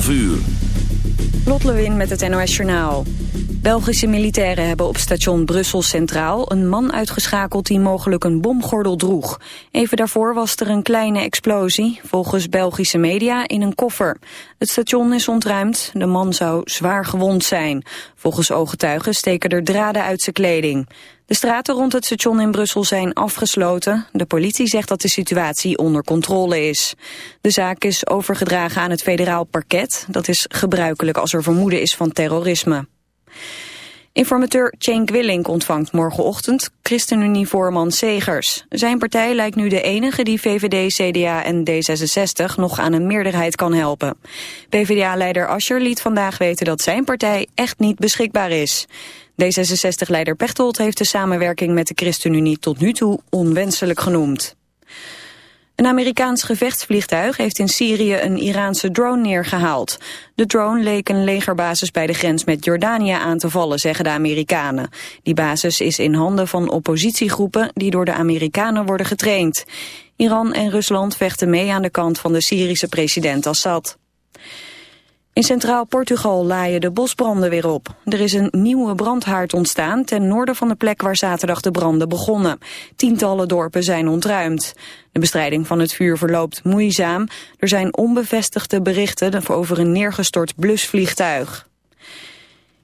12 uur. Lot Lewin met het NOS Journaal. Belgische militairen hebben op station Brussel Centraal een man uitgeschakeld die mogelijk een bomgordel droeg. Even daarvoor was er een kleine explosie, volgens Belgische media, in een koffer. Het station is ontruimd, de man zou zwaar gewond zijn. Volgens ooggetuigen steken er draden uit zijn kleding. De straten rond het station in Brussel zijn afgesloten. De politie zegt dat de situatie onder controle is. De zaak is overgedragen aan het federaal parket. Dat is gebruikelijk als er vermoeden is van terrorisme. Informateur Cenk Willink ontvangt morgenochtend ChristenUnie-voorman Segers. Zijn partij lijkt nu de enige die VVD, CDA en D66 nog aan een meerderheid kan helpen. PvdA-leider Ascher liet vandaag weten dat zijn partij echt niet beschikbaar is. D66-leider Pechtold heeft de samenwerking met de ChristenUnie tot nu toe onwenselijk genoemd. Een Amerikaans gevechtsvliegtuig heeft in Syrië een Iraanse drone neergehaald. De drone leek een legerbasis bij de grens met Jordanië aan te vallen, zeggen de Amerikanen. Die basis is in handen van oppositiegroepen die door de Amerikanen worden getraind. Iran en Rusland vechten mee aan de kant van de Syrische president Assad. In Centraal Portugal laaien de bosbranden weer op. Er is een nieuwe brandhaard ontstaan ten noorden van de plek waar zaterdag de branden begonnen. Tientallen dorpen zijn ontruimd. De bestrijding van het vuur verloopt moeizaam. Er zijn onbevestigde berichten over een neergestort blusvliegtuig.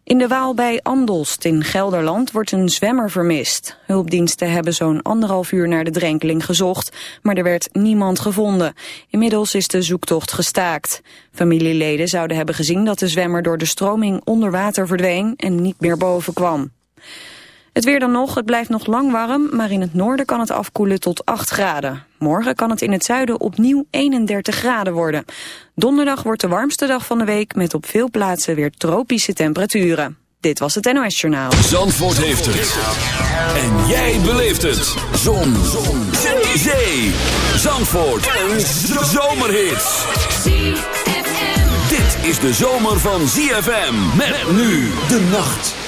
In de Waal bij Andelst in Gelderland wordt een zwemmer vermist. Hulpdiensten hebben zo'n anderhalf uur naar de drenkeling gezocht, maar er werd niemand gevonden. Inmiddels is de zoektocht gestaakt. Familieleden zouden hebben gezien dat de zwemmer door de stroming onder water verdween en niet meer boven kwam. Het weer dan nog, het blijft nog lang warm, maar in het noorden kan het afkoelen tot 8 graden. Morgen kan het in het zuiden opnieuw 31 graden worden. Donderdag wordt de warmste dag van de week met op veel plaatsen weer tropische temperaturen. Dit was het NOS Journaal. Zandvoort heeft het. En jij beleeft het. Zon. Zon. Zee. Zandvoort. Een zomerhit. Dit is de zomer van ZFM. Met nu de nacht.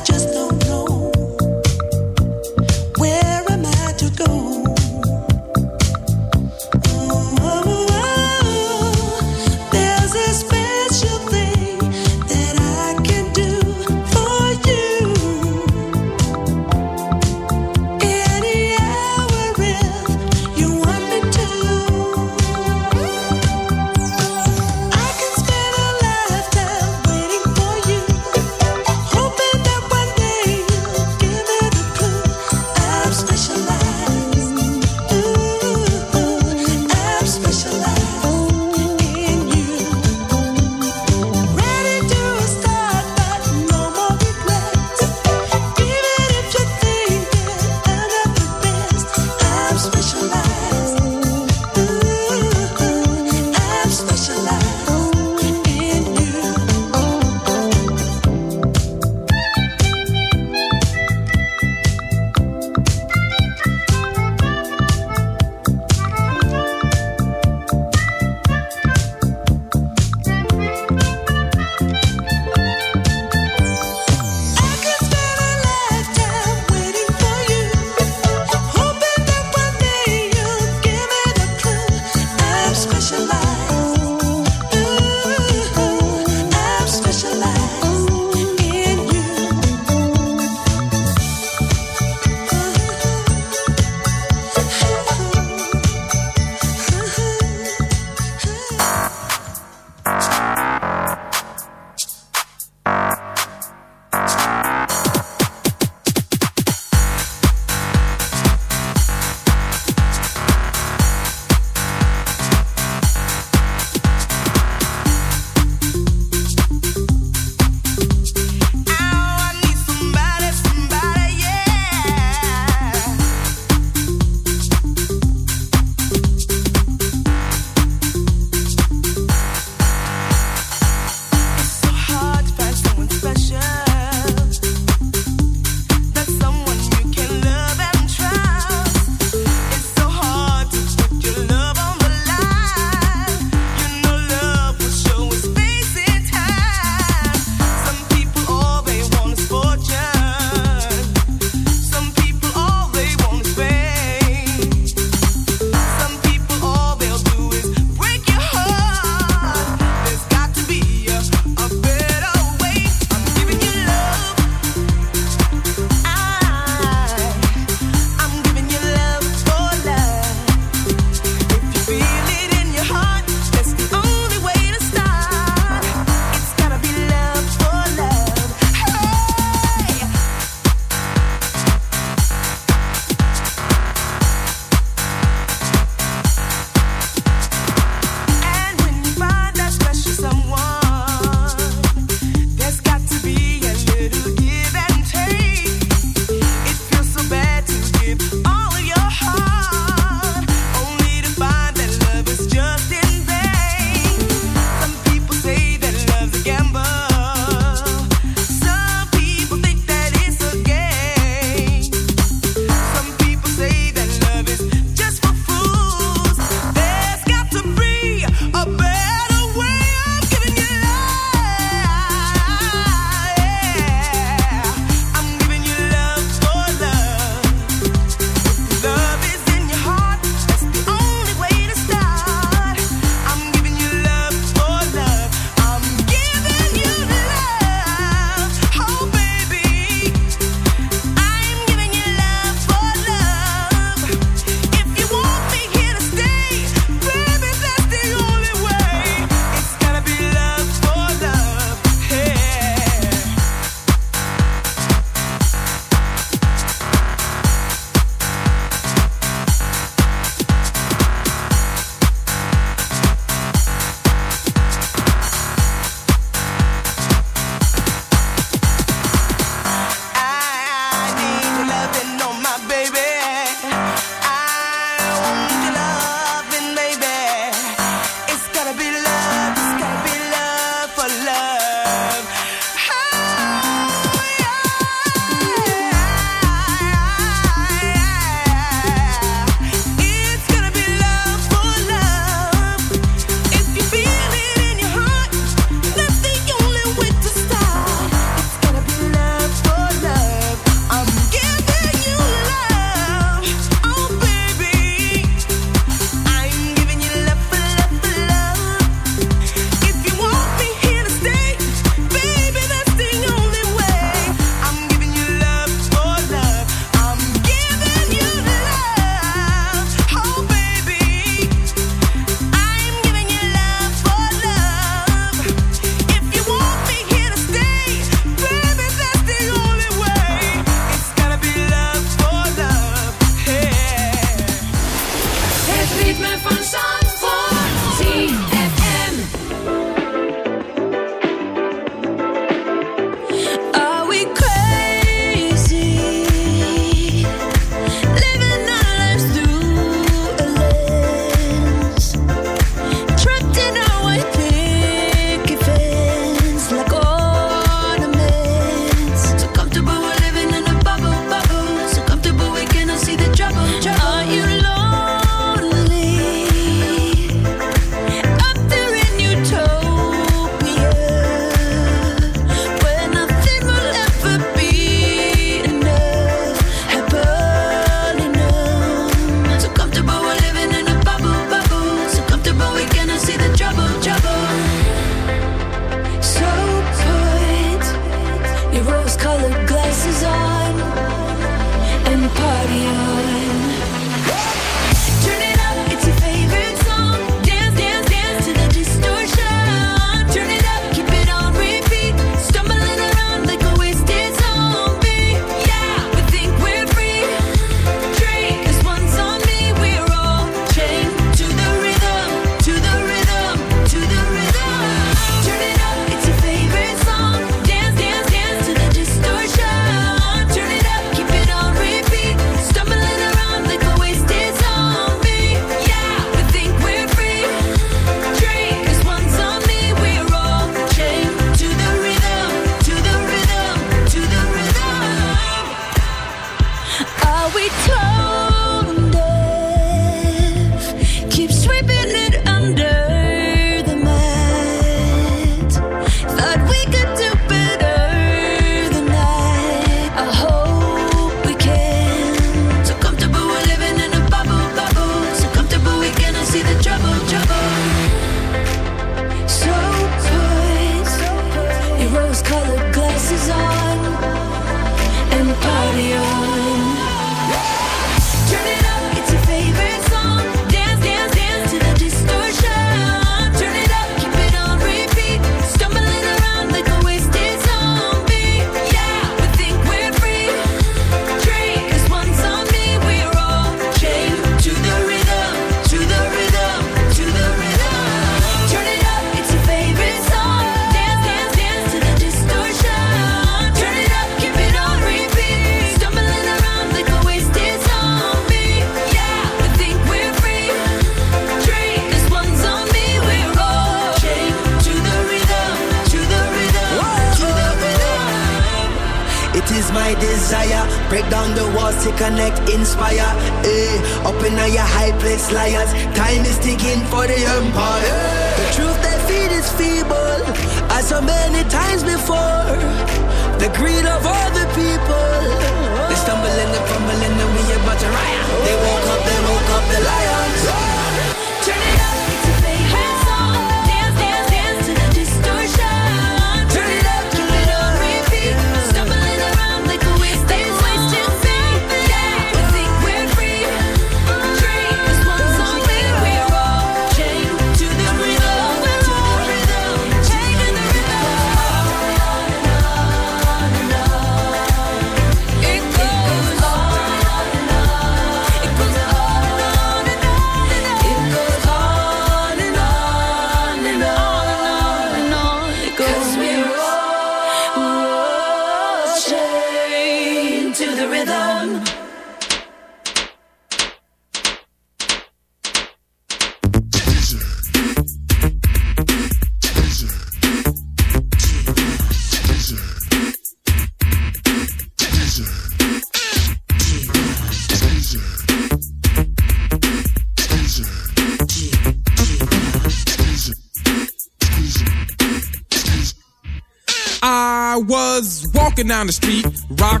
Walking down the street, beat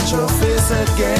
touch your face again.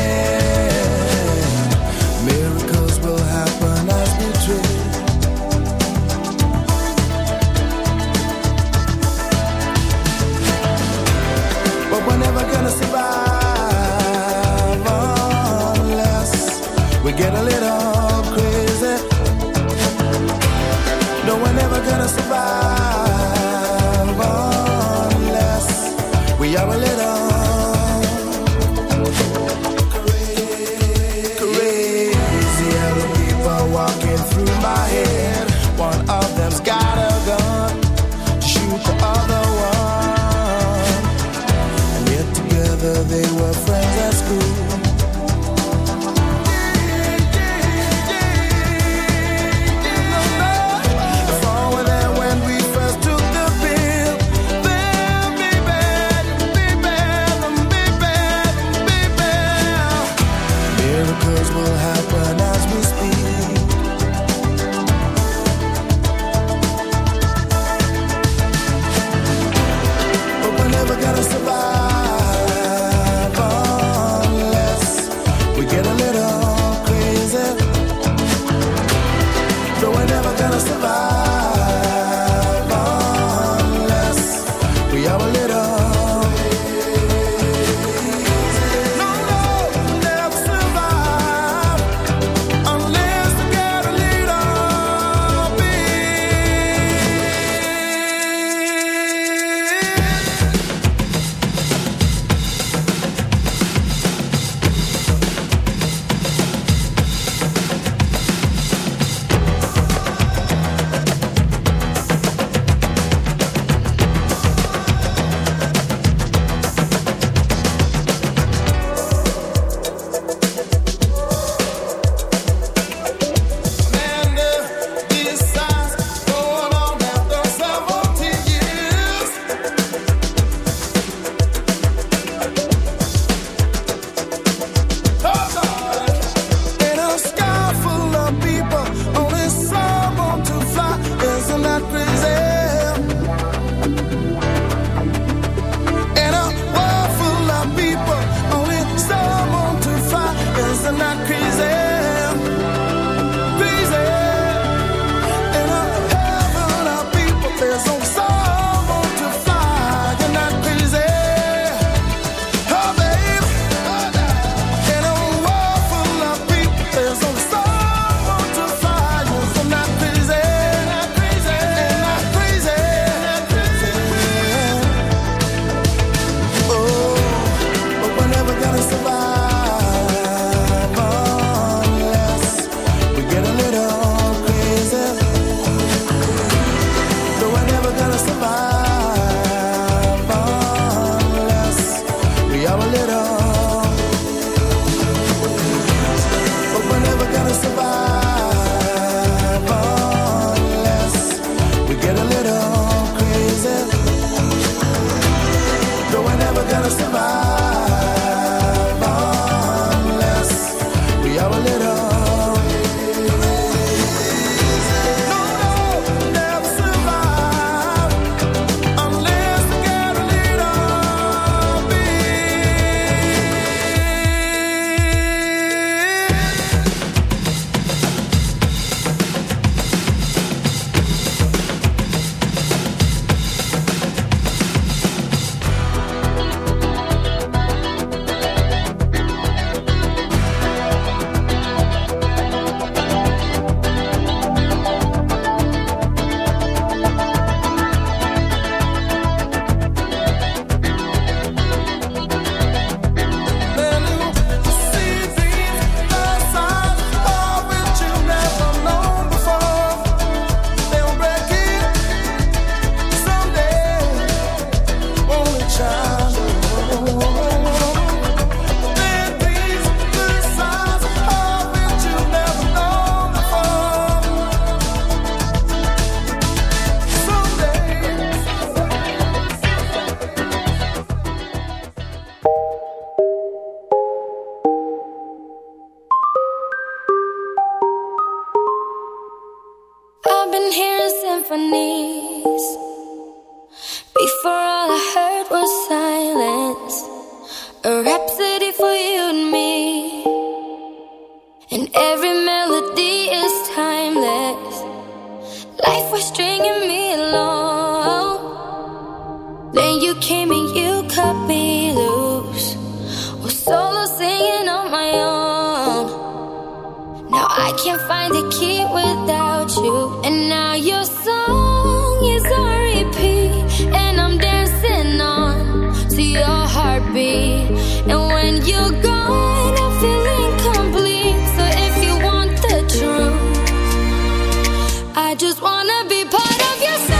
Ah, ah, ah.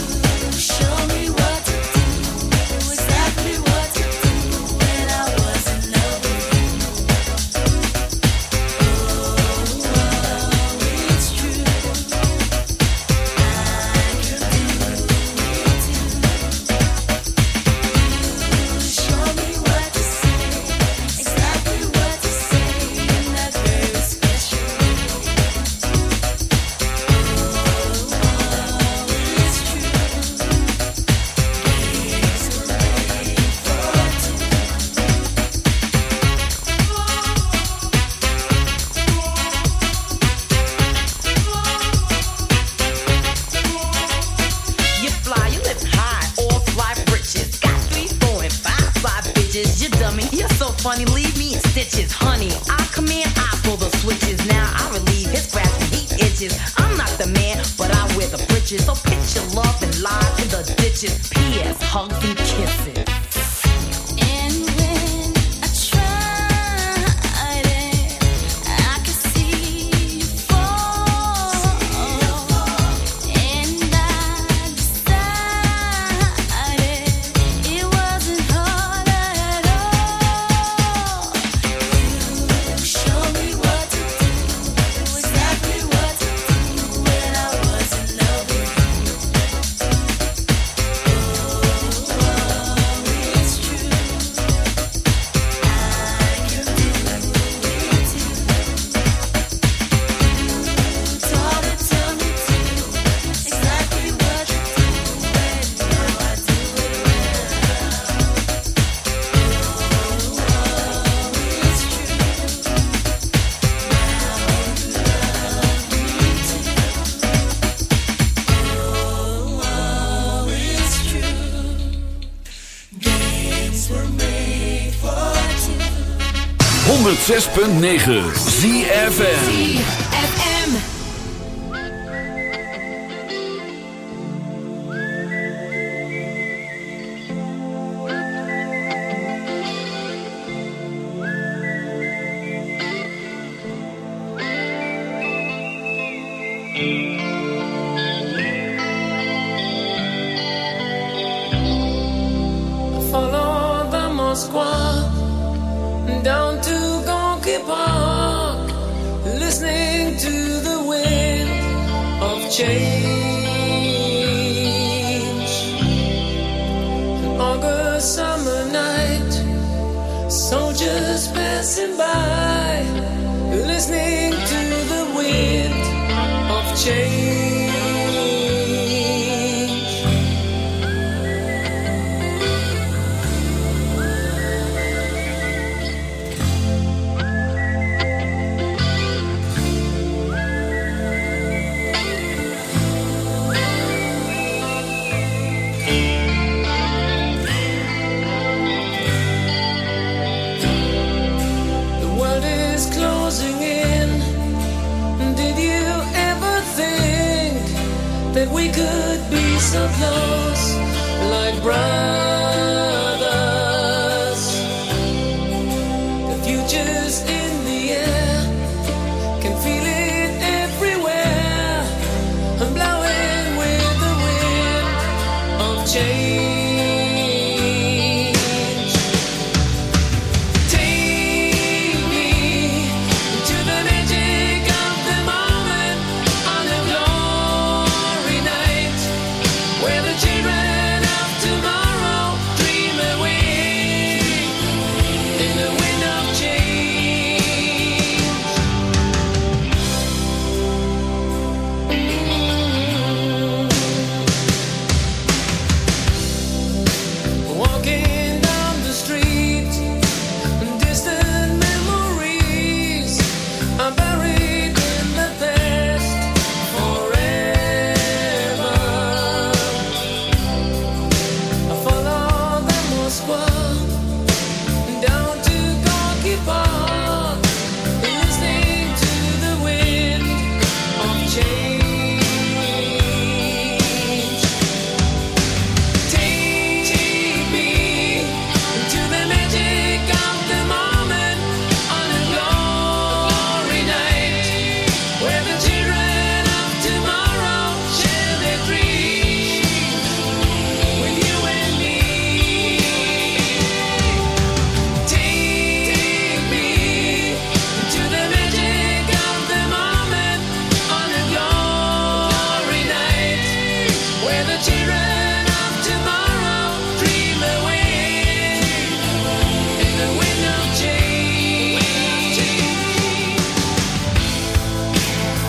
6.9 ZFN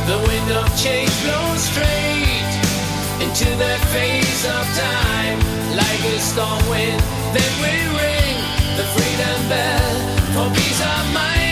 The wind of change blows straight into the face of time. Like a storm wind, then we ring the freedom bell for peace of mind.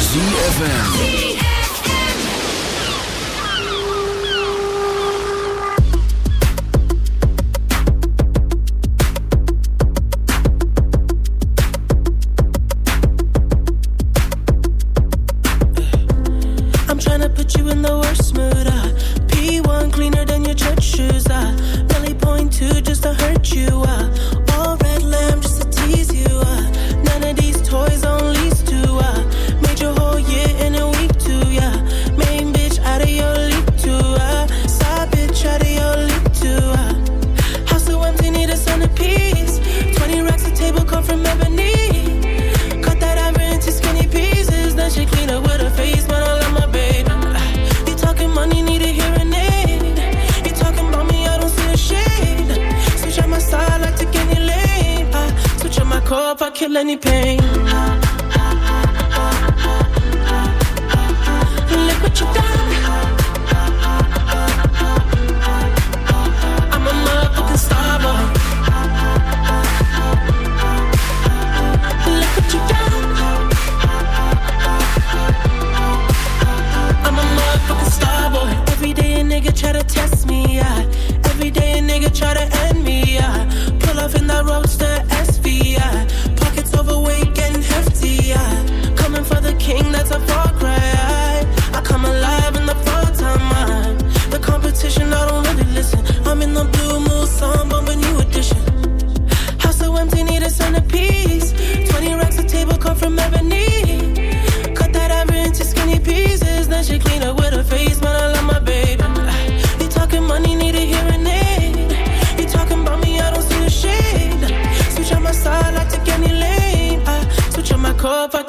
ZFM.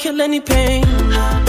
Kill any pain.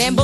Who